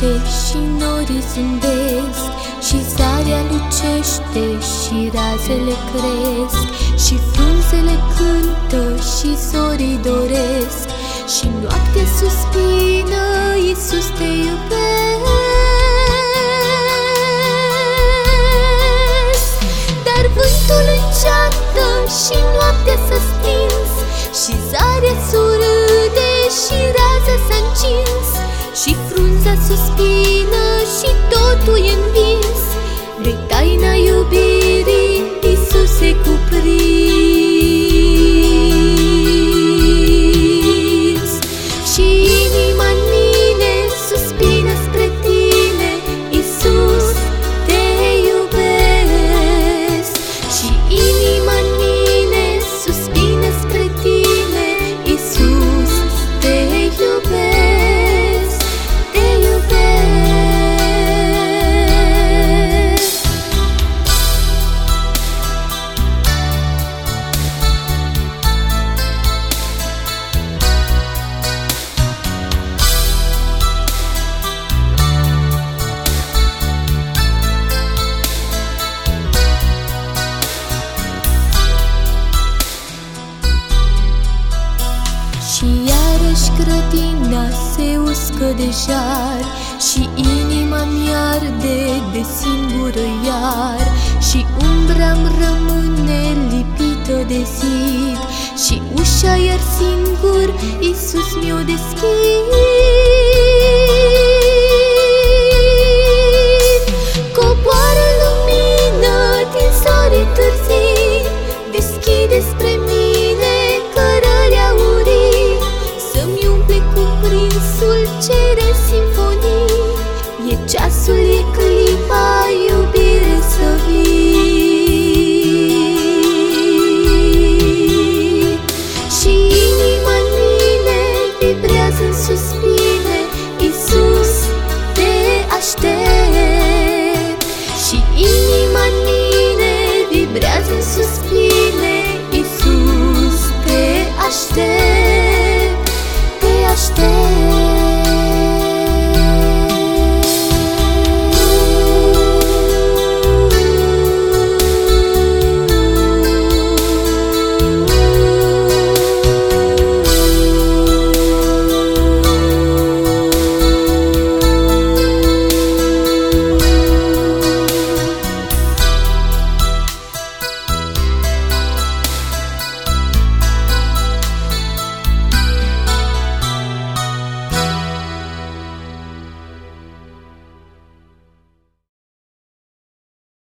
Lucește și norii zâmbesc Și zarea lucește și razele cresc. Și frunzele cântă și zorii doresc. Și noaptea suspină, Iisus te iubesc. Dar vântul înceată și noaptea s-a frunza suspină iarăși grădina se uscă de jar Și inima mi arde de singură iar Și umbra-mi rămâne lipită de zid Și ușa iar singur Iisus mi-o deschid